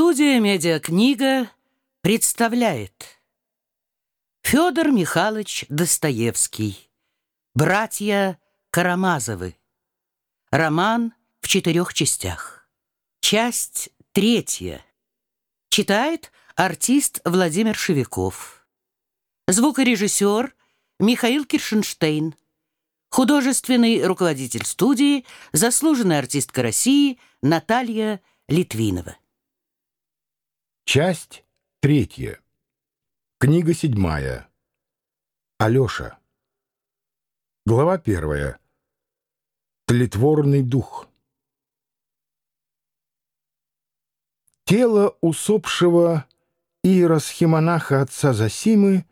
Студия «Медиакнига» представляет. Федор Михайлович Достоевский. Братья Карамазовы Роман в четырех частях. Часть третья. Читает артист Владимир Шевиков Звукорежиссер Михаил Киршенштейн. Художественный руководитель студии Заслуженная артистка России Наталья Литвинова Часть третья. Книга седьмая. Алеша. Глава первая. Тлетворный дух. Тело усопшего иеросхимонаха отца Засимы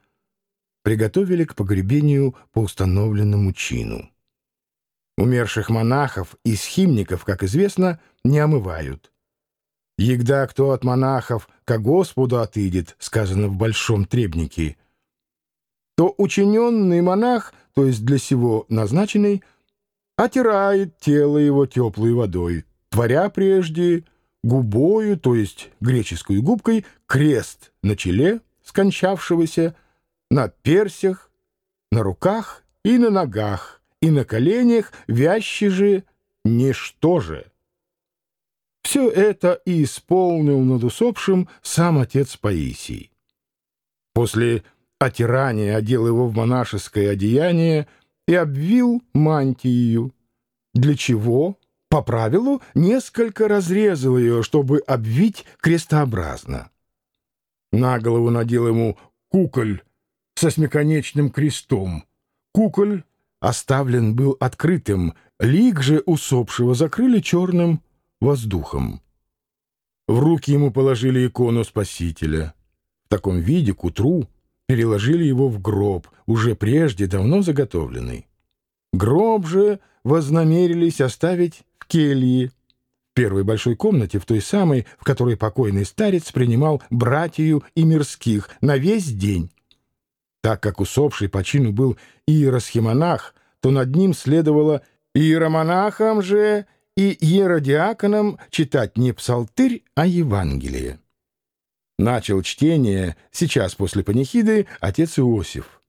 приготовили к погребению по установленному чину. Умерших монахов и схимников, как известно, не омывают – Егда кто от монахов ко Господу отыдет, сказано в Большом Требнике, то учиненный монах, то есть для сего назначенный, отирает тело его теплой водой, творя прежде губою, то есть греческой губкой, крест на челе скончавшегося, на персях, на руках и на ногах, и на коленях вящи же ничто же. Все это и исполнил над усопшим сам отец Паисий. После отирания одел его в монашеское одеяние и обвил мантию, для чего, по правилу, несколько разрезал ее, чтобы обвить крестообразно. На голову надел ему куколь со смеконечным крестом. Куколь оставлен был открытым, лик же усопшего закрыли черным воздухом. В руки ему положили икону Спасителя. В таком виде к утру переложили его в гроб, уже прежде давно заготовленный. Гроб же вознамерились оставить в келье, в первой большой комнате, в той самой, в которой покойный старец принимал братью и мирских на весь день. Так как усопший по чину был иеросхимонах, то над ним следовало иеромонахам же и еродиаконам читать не псалтырь, а Евангелие. Начал чтение сейчас после панихиды отец Иосиф.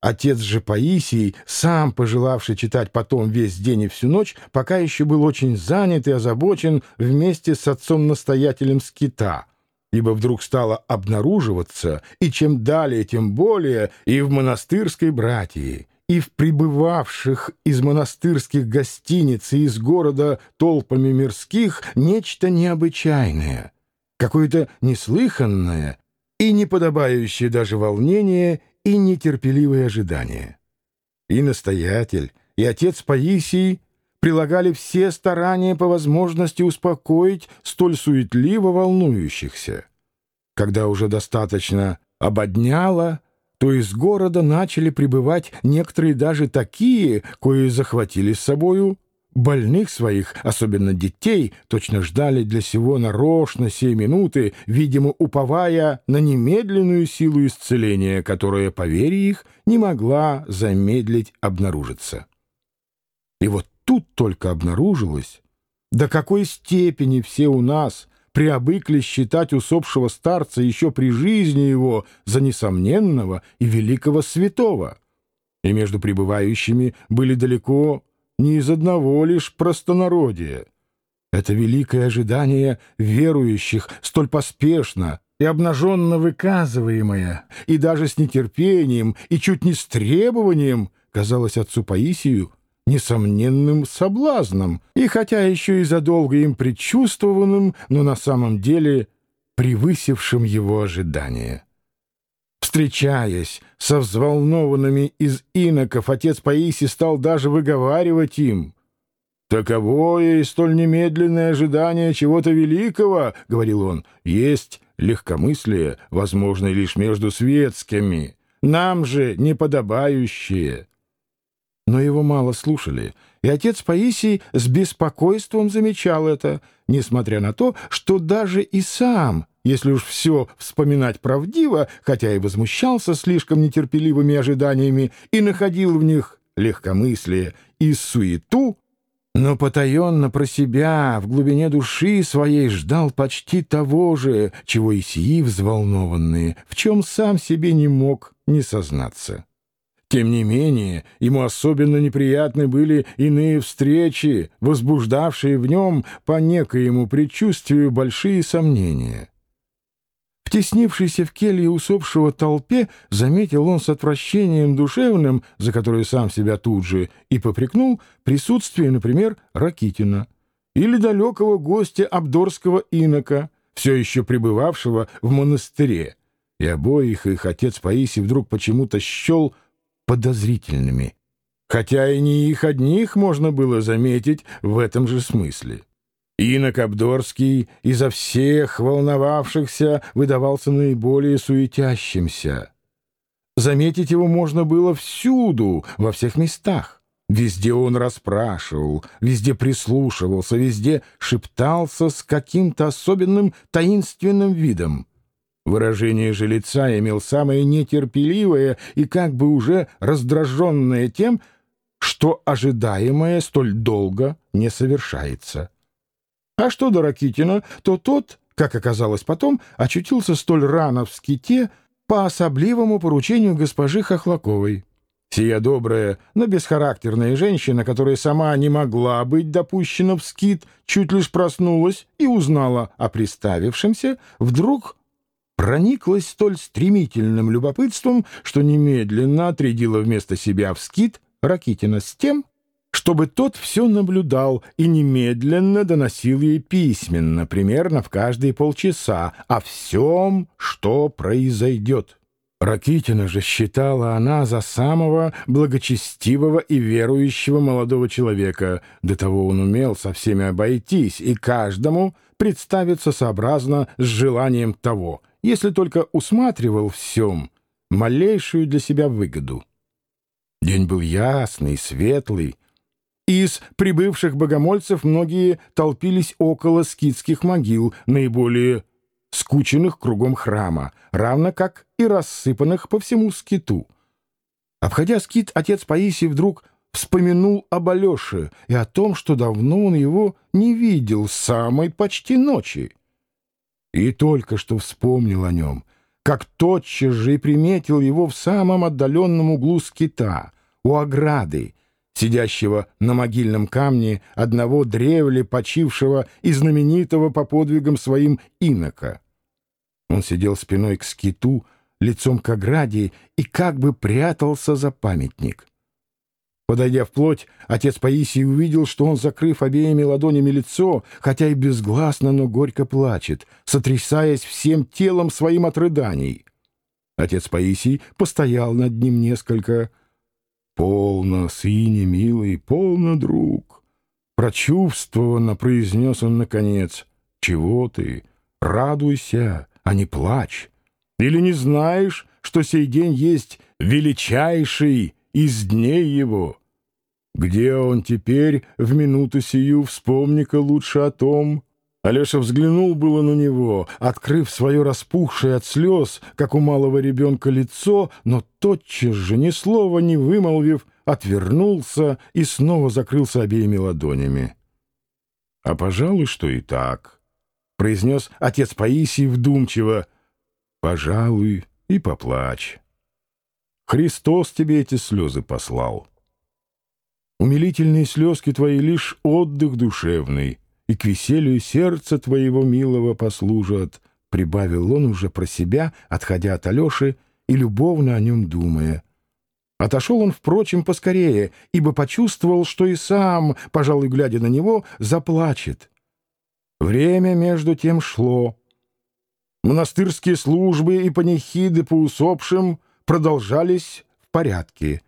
Отец же Паисий, сам пожелавший читать потом весь день и всю ночь, пока еще был очень занят и озабочен вместе с отцом-настоятелем скита, ибо вдруг стало обнаруживаться, и чем далее, тем более, и в монастырской братьи, и в прибывавших из монастырских гостиниц и из города толпами мирских нечто необычайное, какое-то неслыханное и неподобающее даже волнение и нетерпеливое ожидание. И настоятель, и отец Паисий прилагали все старания по возможности успокоить столь суетливо волнующихся. Когда уже достаточно ободняло, то из города начали прибывать некоторые даже такие, кои захватили с собою больных своих, особенно детей, точно ждали для сего нарочно сей минуты, видимо, уповая на немедленную силу исцеления, которая, по вере их, не могла замедлить обнаружиться. И вот тут только обнаружилось, до какой степени все у нас — приобыкли считать усопшего старца еще при жизни его за несомненного и великого святого. И между пребывающими были далеко не из одного лишь простонародия. Это великое ожидание верующих столь поспешно и обнаженно выказываемое, и даже с нетерпением, и чуть не с требованием, казалось отцу Паисию, несомненным соблазном, и хотя еще и задолго им предчувствованным, но на самом деле превысившим его ожидания. Встречаясь со взволнованными из иноков, отец Паиси стал даже выговаривать им. «Таковое и столь немедленное ожидание чего-то великого, — говорил он, — есть легкомыслие, возможное лишь между светскими, нам же неподобающее» но его мало слушали, и отец Паисий с беспокойством замечал это, несмотря на то, что даже и сам, если уж все вспоминать правдиво, хотя и возмущался слишком нетерпеливыми ожиданиями и находил в них легкомыслие и суету, но потаенно про себя, в глубине души своей ждал почти того же, чего и сии взволнованные, в чем сам себе не мог не сознаться. Тем не менее, ему особенно неприятны были иные встречи, возбуждавшие в нем по некоему предчувствию большие сомнения. В в келье усопшего толпе заметил он с отвращением душевным, за которое сам себя тут же и попрекнул, присутствие, например, Ракитина или далекого гостя Абдорского инока, все еще пребывавшего в монастыре, и обоих их отец Паисий вдруг почему-то счел подозрительными, хотя и не их одних можно было заметить в этом же смысле. Инок Абдорский изо всех волновавшихся выдавался наиболее суетящимся. Заметить его можно было всюду, во всех местах. Везде он расспрашивал, везде прислушивался, везде шептался с каким-то особенным таинственным видом. Выражение же лица имел самое нетерпеливое и как бы уже раздраженное тем, что ожидаемое столь долго не совершается. А что до Ракитина, то тот, как оказалось потом, очутился столь рано в ските по особливому поручению госпожи Хохлаковой. Сия добрая, но бесхарактерная женщина, которая сама не могла быть допущена в скит, чуть лишь проснулась и узнала о приставившемся, вдруг прониклась столь стремительным любопытством, что немедленно отрядила вместо себя в скит Ракитина с тем, чтобы тот все наблюдал и немедленно доносил ей письменно, примерно в каждые полчаса, о всем, что произойдет. Ракитина же считала она за самого благочестивого и верующего молодого человека. До того он умел со всеми обойтись и каждому представиться сообразно с желанием того, если только усматривал всем малейшую для себя выгоду. День был ясный, светлый, из прибывших богомольцев многие толпились около скитских могил, наиболее скученных кругом храма, равно как и рассыпанных по всему скиту. Обходя скит, отец Паисий вдруг вспомянул об Алёше и о том, что давно он его не видел с самой почти ночи. И только что вспомнил о нем, как тотчас же и приметил его в самом отдаленном углу скита, у ограды, сидящего на могильном камне одного древле почившего и знаменитого по подвигам своим инока. Он сидел спиной к скиту, лицом к ограде и как бы прятался за памятник. Подойдя вплоть, отец Паисий увидел, что он, закрыв обеими ладонями лицо, хотя и безгласно, но горько плачет, сотрясаясь всем телом своим от рыданий. Отец Паисий постоял над ним несколько «Полно, сыне милый, полно, друг!» Прочувствованно произнес он наконец. «Чего ты? Радуйся, а не плачь! Или не знаешь, что сей день есть величайший из дней его? Где он теперь в минуту сию? Вспомни-ка лучше о том, Алеша взглянул было на него, открыв свое распухшее от слез, как у малого ребенка, лицо, но тотчас же, ни слова не вымолвив, отвернулся и снова закрылся обеими ладонями. — А, пожалуй, что и так, — произнес отец Паисий вдумчиво. — Пожалуй, и поплачь. Христос тебе эти слезы послал. Умилительные слезки твои — лишь отдых душевный — и к веселью сердца твоего милого послужат», — прибавил он уже про себя, отходя от Алеши и любовно о нем думая. Отошел он, впрочем, поскорее, ибо почувствовал, что и сам, пожалуй, глядя на него, заплачет. Время между тем шло. Монастырские службы и панихиды по усопшим продолжались в порядке —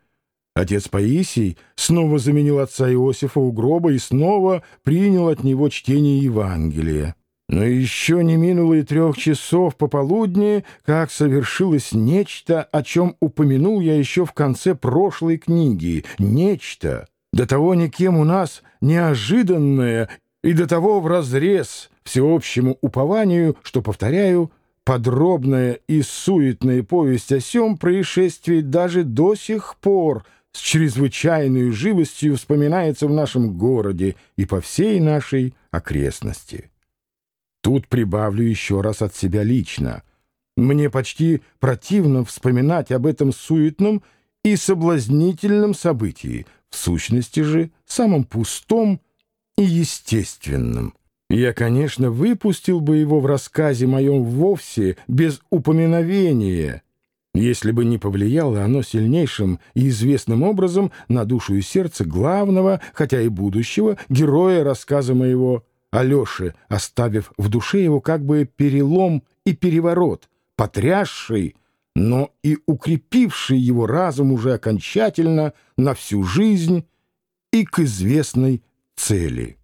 Отец Паисий снова заменил отца Иосифа у гроба и снова принял от него чтение Евангелия. Но еще не минуло и трех часов пополудни, как совершилось нечто, о чем упомянул я еще в конце прошлой книги. Нечто, до того никем у нас неожиданное и до того вразрез всеобщему упованию, что, повторяю, подробная и суетная повесть о сем происшествии даже до сих пор — с чрезвычайной живостью вспоминается в нашем городе и по всей нашей окрестности. Тут прибавлю еще раз от себя лично. Мне почти противно вспоминать об этом суетном и соблазнительном событии, в сущности же самом пустом и естественном. Я, конечно, выпустил бы его в рассказе моем вовсе без упоминовения, если бы не повлияло оно сильнейшим и известным образом на душу и сердце главного, хотя и будущего, героя рассказа моего Алеши, оставив в душе его как бы перелом и переворот, потрясший, но и укрепивший его разум уже окончательно на всю жизнь и к известной цели.